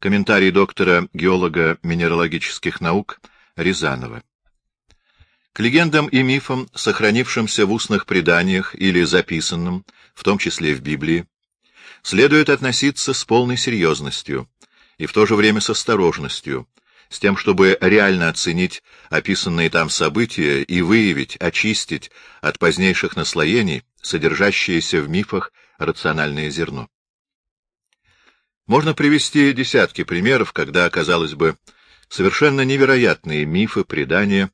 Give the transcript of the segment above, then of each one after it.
Комментарий доктора геолога минералогических наук Рязанова. К легендам и мифам, сохранившимся в устных преданиях или записанным, в том числе в Библии, следует относиться с полной серьезностью и в то же время с осторожностью, с тем, чтобы реально оценить описанные там события и выявить, очистить от позднейших наслоений содержащееся в мифах рациональное зерно. Можно привести десятки примеров, когда, казалось бы, совершенно невероятные мифы, предания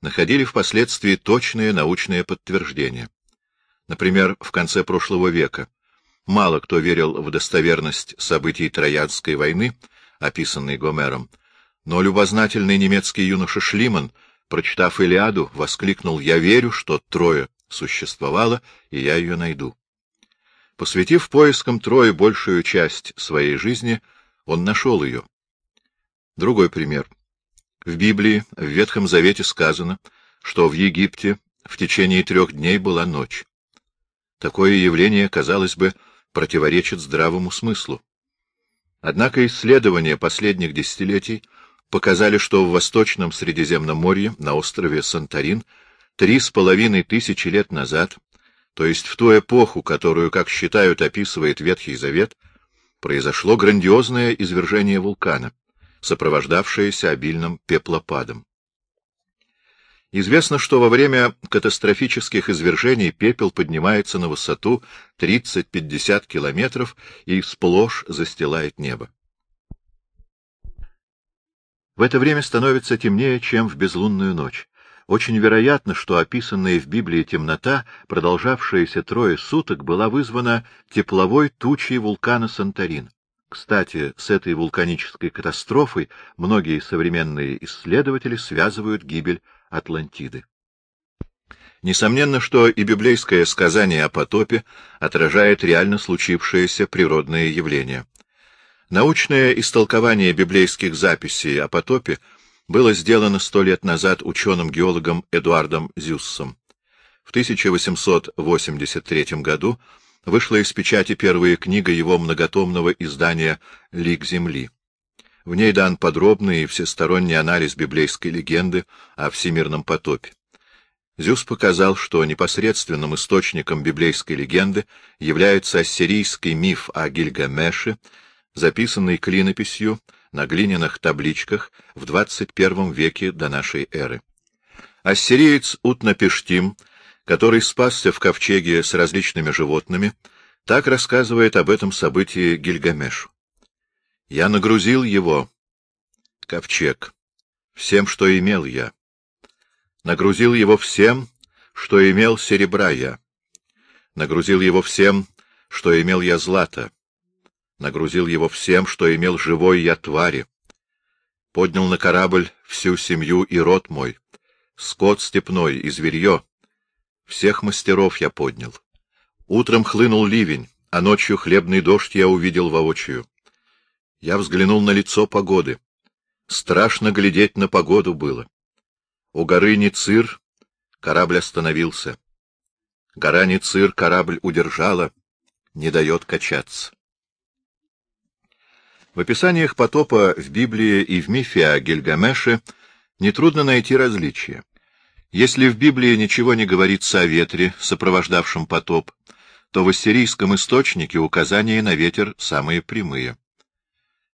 находили впоследствии точное научное подтверждение. Например, в конце прошлого века мало кто верил в достоверность событий Троянской войны, описанной Гомером, но любознательный немецкий юноша Шлиман, прочитав Илиаду, воскликнул «Я верю, что Троя существовала, и я ее найду». Посвятив поискам Трои большую часть своей жизни, он нашел ее. Другой пример. В Библии, в Ветхом Завете сказано, что в Египте в течение трех дней была ночь. Такое явление, казалось бы, противоречит здравому смыслу. Однако исследования последних десятилетий показали, что в Восточном Средиземноморье, на острове Санторин, три с половиной тысячи лет назад, то есть в ту эпоху, которую, как считают, описывает Ветхий Завет, произошло грандиозное извержение вулкана, сопровождавшееся обильным пеплопадом. Известно, что во время катастрофических извержений пепел поднимается на высоту 30-50 километров и сплошь застилает небо. В это время становится темнее, чем в безлунную ночь. Очень вероятно, что описанная в Библии темнота, продолжавшаяся трое суток, была вызвана тепловой тучей вулкана Санторин. Кстати, с этой вулканической катастрофой многие современные исследователи связывают гибель Атлантиды. Несомненно, что и библейское сказание о потопе отражает реально случившееся природное явление. Научное истолкование библейских записей о потопе было сделано сто лет назад ученым-геологом Эдуардом Зюссом. В 1883 году вышла из печати первая книга его многотомного издания «Лик Земли». В ней дан подробный и всесторонний анализ библейской легенды о всемирном потопе. Зюс показал, что непосредственным источником библейской легенды является ассирийский миф о Гильгамеше, записанный клинописью на глиняных табличках в 21 веке до нашей эры. Ассириец Утнапештим, который спасся в ковчеге с различными животными, так рассказывает об этом событии Гильгамешу. «Я нагрузил его, ковчег, всем, что имел я. Нагрузил его всем, что имел серебра я. Нагрузил его всем, что имел я злата нагрузил его всем, что имел живой я твари. Поднял на корабль всю семью и род мой, скот степной и зверье. Всех мастеров я поднял. Утром хлынул ливень, а ночью хлебный дождь я увидел воочию. Я взглянул на лицо погоды. Страшно глядеть на погоду было. У горы Ницир корабль остановился. Гора Ницир корабль удержала, не дает качаться. В описаниях потопа в Библии и в мифе о Гильгамеше нетрудно найти различия. Если в Библии ничего не говорится о ветре, сопровождавшем потоп, то в ассирийском источнике указания на ветер самые прямые.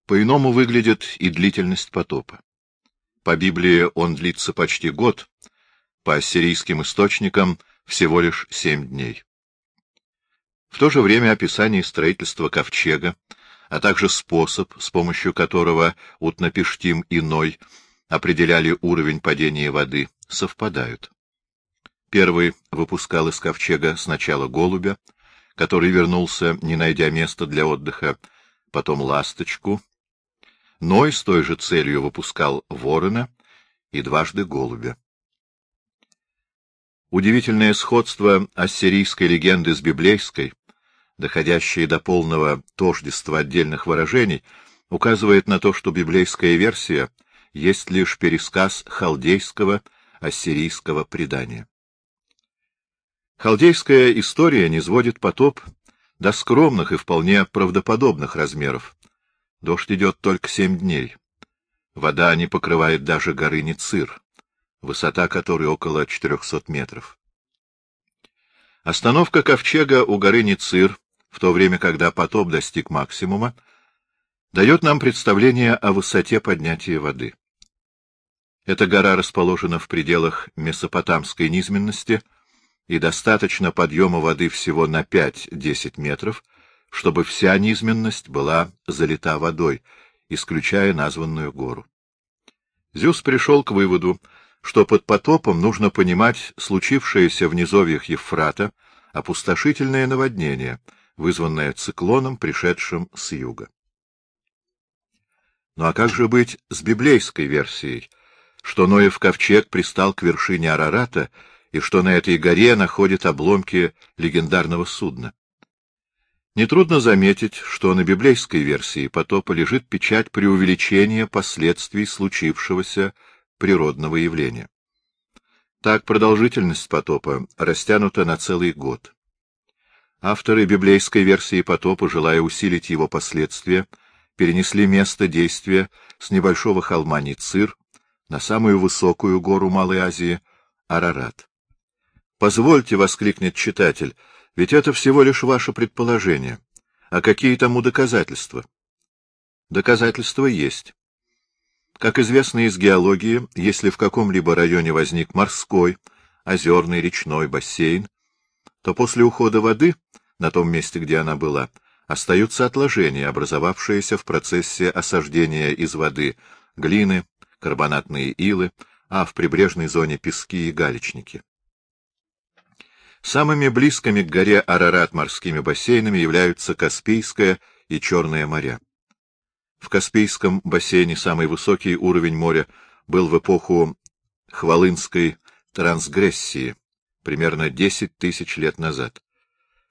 По-иному выглядит и длительность потопа. По Библии он длится почти год, по ассирийским источникам всего лишь семь дней. В то же время описание строительства ковчега а также способ, с помощью которого Утнапештим и Ной определяли уровень падения воды, совпадают. Первый выпускал из ковчега сначала голубя, который вернулся, не найдя места для отдыха, потом ласточку. Ной с той же целью выпускал ворона и дважды голубя. Удивительное сходство ассирийской легенды с библейской доходящие до полного тождества отдельных выражений, указывает на то, что библейская версия есть лишь пересказ халдейского ассирийского предания. Халдейская история низводит потоп до скромных и вполне правдоподобных размеров, Дождь идет только семь дней. Вода не покрывает даже горы Ницир, высота которой около 400 метров. Остановка ковчега у горы Ницир, в то время, когда потоп достиг максимума, дает нам представление о высоте поднятия воды. Эта гора расположена в пределах месопотамской низменности, и достаточно подъема воды всего на 5-10 метров, чтобы вся низменность была залита водой, исключая названную гору. Зюс пришел к выводу, что под потопом нужно понимать случившееся в низовьях Евфрата опустошительное наводнение, вызванное циклоном, пришедшим с юга. Ну а как же быть с библейской версией, что Ноев ковчег пристал к вершине Арарата и что на этой горе находят обломки легендарного судна? Нетрудно заметить, что на библейской версии потопа лежит печать преувеличения последствий случившегося природного явления. Так продолжительность потопа растянута на целый год. Авторы библейской версии потопа, желая усилить его последствия, перенесли место действия с небольшого холма Ницир на самую высокую гору Малой Азии — Арарат. «Позвольте», — воскликнет читатель, — ведь это всего лишь ваше предположение. А какие тому доказательства? Доказательства есть. Как известно из геологии, если в каком-либо районе возник морской, озерный, речной бассейн, то после ухода воды, на том месте, где она была, остаются отложения, образовавшиеся в процессе осаждения из воды глины, карбонатные илы, а в прибрежной зоне пески и галечники. Самыми близкими к горе Арарат морскими бассейнами являются Каспийское и Черное моря. В Каспийском бассейне самый высокий уровень моря был в эпоху Хвалынской трансгрессии, примерно 10 тысяч лет назад.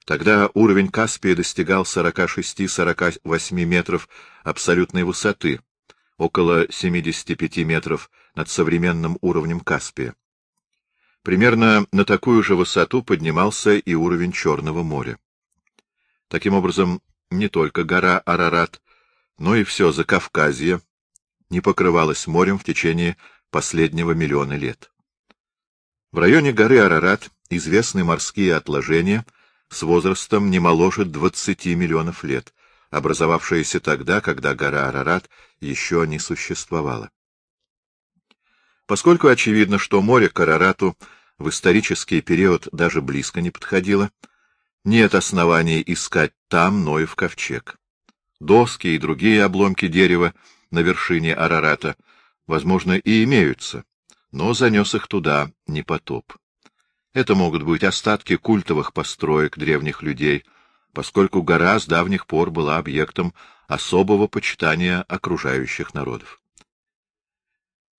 Тогда уровень Каспия достигал 46-48 метров абсолютной высоты, около 75 метров над современным уровнем Каспия. Примерно на такую же высоту поднимался и уровень Черного моря. Таким образом, не только гора Арарат, но и все Закавказье не покрывалось морем в течение последнего миллиона лет. В районе горы Арарат известны морские отложения с возрастом не моложе 20 миллионов лет, образовавшиеся тогда, когда гора Арарат еще не существовала. Поскольку очевидно, что море к Арарату в исторический период даже близко не подходило, нет оснований искать там Ноев ковчег. Доски и другие обломки дерева на вершине Арарата, возможно, и имеются, но занес их туда не потоп. Это могут быть остатки культовых построек древних людей, поскольку гора с давних пор была объектом особого почитания окружающих народов.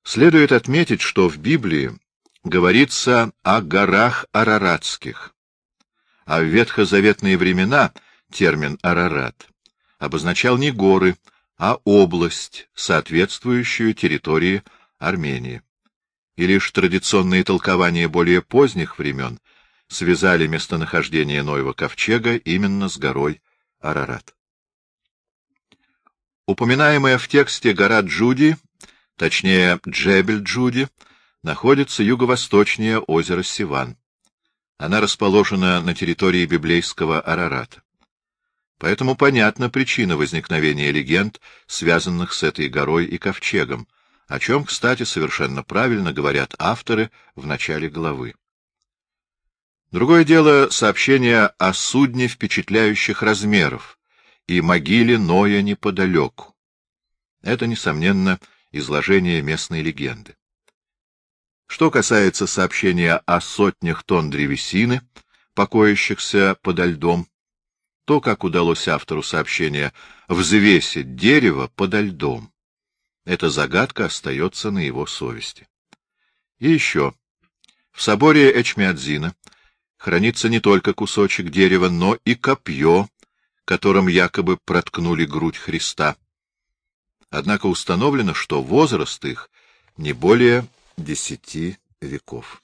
Следует отметить, что в Библии говорится о горах Араратских, а в ветхозаветные времена термин «Арарат» обозначал не горы, а область, соответствующую территории Армении. И лишь традиционные толкования более поздних времен связали местонахождение Ноева ковчега именно с горой Арарат. Упоминаемая в тексте гора Джуди точнее Джебель-Джуди, находится юго-восточнее озера Сиван. Она расположена на территории библейского Арарата. Поэтому понятна причина возникновения легенд, связанных с этой горой и ковчегом, о чем, кстати, совершенно правильно говорят авторы в начале главы. Другое дело сообщение о судне впечатляющих размеров и могиле Ноя неподалеку. Это, несомненно, изложение местной легенды. Что касается сообщения о сотнях тонн древесины, покоящихся подо льдом, то, как удалось автору сообщения взвесить дерево подо льдом, эта загадка остается на его совести. И еще. В соборе Эчмиадзина хранится не только кусочек дерева, но и копье, которым якобы проткнули грудь Христа. Однако установлено, что возраст их не более десяти веков.